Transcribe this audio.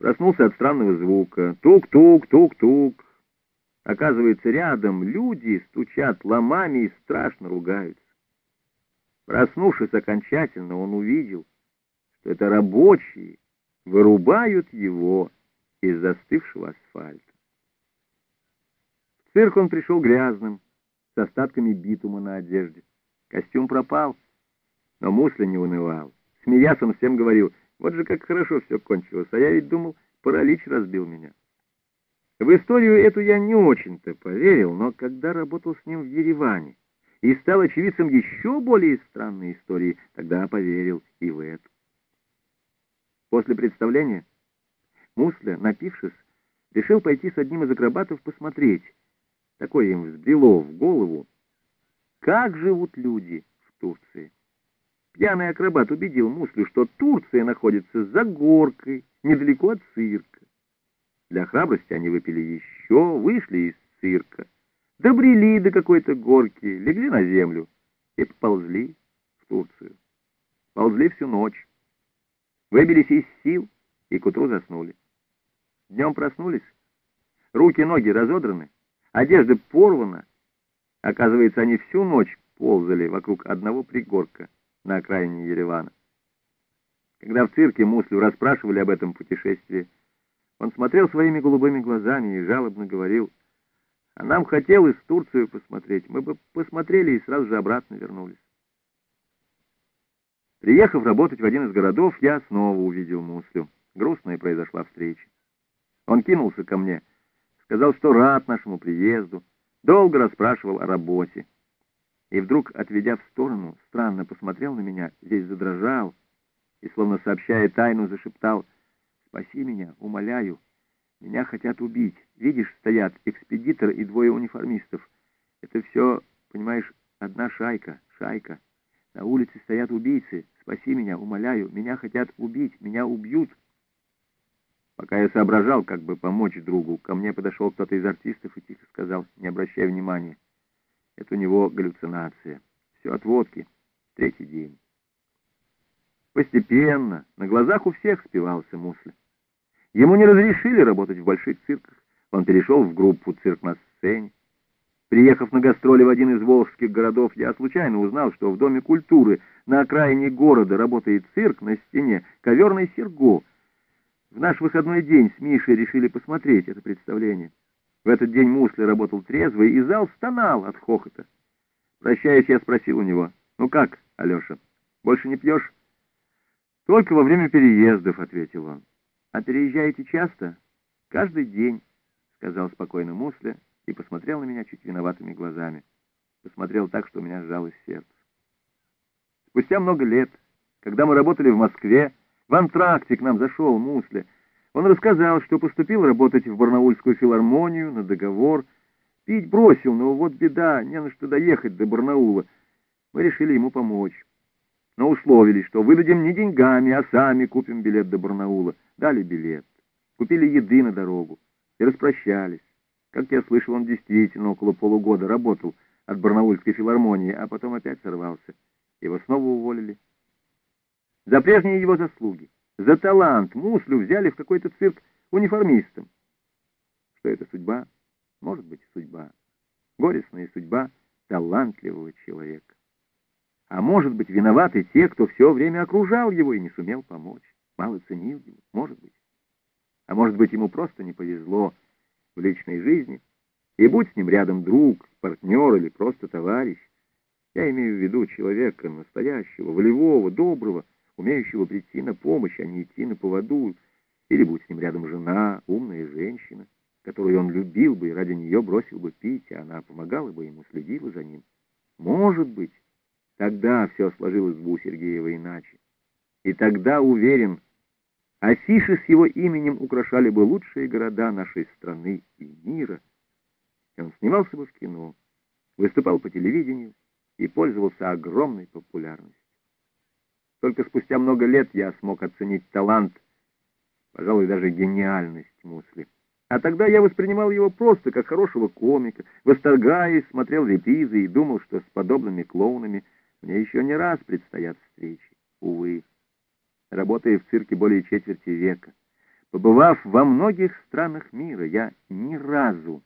Проснулся от странного звука. Тук-тук, тук-тук. Оказывается, рядом люди стучат ломами и страшно ругаются. Проснувшись окончательно, он увидел, что это рабочие вырубают его из застывшего асфальта. В цирк он пришел грязным, с остатками битума на одежде. Костюм пропал, но Мусли не унывал. Смеясь, он всем говорил, вот же как хорошо все кончилось, а я ведь думал, паралич разбил меня. В историю эту я не очень-то поверил, но когда работал с ним в Ереване и стал очевидцем еще более странной истории, тогда поверил и в эту. После представления Мусля, напившись, решил пойти с одним из акробатов посмотреть, такое им взбрело в голову, как живут люди в Турции. Пьяный акробат убедил Муслю, что Турция находится за горкой, недалеко от цирка. Для храбрости они выпили еще, вышли из цирка, добрели до какой-то горки, легли на землю и поползли в Турцию. Ползли всю ночь, выбились из сил и к утру заснули. Днем проснулись, руки-ноги разодраны, одежда порвана. Оказывается, они всю ночь ползали вокруг одного пригорка — на окраине Еревана. Когда в цирке Муслю расспрашивали об этом путешествии, он смотрел своими голубыми глазами и жалобно говорил, «А нам хотелось Турцию посмотреть, мы бы посмотрели и сразу же обратно вернулись». Приехав работать в один из городов, я снова увидел Муслю. Грустная произошла встреча. Он кинулся ко мне, сказал, что рад нашему приезду, долго расспрашивал о работе и вдруг, отведя в сторону, странно посмотрел на меня, весь задрожал и, словно сообщая тайну, зашептал «Спаси меня, умоляю, меня хотят убить. Видишь, стоят экспедитор и двое униформистов. Это все, понимаешь, одна шайка, шайка. На улице стоят убийцы. Спаси меня, умоляю, меня хотят убить, меня убьют». Пока я соображал, как бы помочь другу, ко мне подошел кто-то из артистов и тихо сказал, не обращая внимания, это у него галлюцинация. Все от водки. Третий день. Постепенно, на глазах у всех спивался Мусли. Ему не разрешили работать в больших цирках. Он перешел в группу «Цирк на сцене». Приехав на гастроли в один из волжских городов, я случайно узнал, что в Доме культуры на окраине города работает цирк на стене «Коверный Серго». В наш выходной день с Мишей решили посмотреть это представление. В этот день Мусли работал трезвый, и зал стонал от хохота. Прощаясь, я спросил у него, «Ну как, Алеша, больше не пьешь?» «Только во время переездов», — ответил он. «А переезжаете часто?» «Каждый день», — сказал спокойно Мусли и посмотрел на меня чуть виноватыми глазами. Посмотрел так, что у меня сжалось сердце. Спустя много лет, когда мы работали в Москве, в антракте к нам зашел Мусли — он рассказал, что поступил работать в Барнаульскую филармонию на договор. Пить бросил, но вот беда, не на что доехать до Барнаула. Мы решили ему помочь. Но условились, что выдадим не деньгами, а сами купим билет до Барнаула. Дали билет, купили еды на дорогу и распрощались. Как я слышал, он действительно около полугода работал от Барнаульской филармонии, а потом опять сорвался. Его снова уволили. За прежние его заслуги за талант Муслю взяли в какой-то цирк униформистом. Что это судьба? Может быть, судьба. Горестная судьба талантливого человека. А может быть, виноваты те, кто все время окружал его и не сумел помочь. Мало ценил его, может быть. А может быть, ему просто не повезло в личной жизни. И будь с ним рядом друг, партнер или просто товарищ. Я имею в виду человека настоящего, волевого, доброго, умеющего прийти на помощь, а не идти на поводу, или будь с ним рядом жена, умная женщина, которую он любил бы и ради нее бросил бы пить, а она помогала бы ему, следила за ним. Может быть, тогда все сложилось бы у Сергеева иначе. И тогда, уверен, афиши с его именем украшали бы лучшие города нашей страны и мира. И он снимался бы в кино, выступал по телевидению и пользовался огромной популярностью. Только спустя много лет я смог оценить талант, пожалуй, даже гениальность Мусли. А тогда я воспринимал его просто как хорошего комика, восторгаясь, смотрел репризы и думал, что с подобными клоунами мне еще не раз предстоят встречи. Увы, работая в цирке более четверти века, Побывав во многих странах мира, я ни разу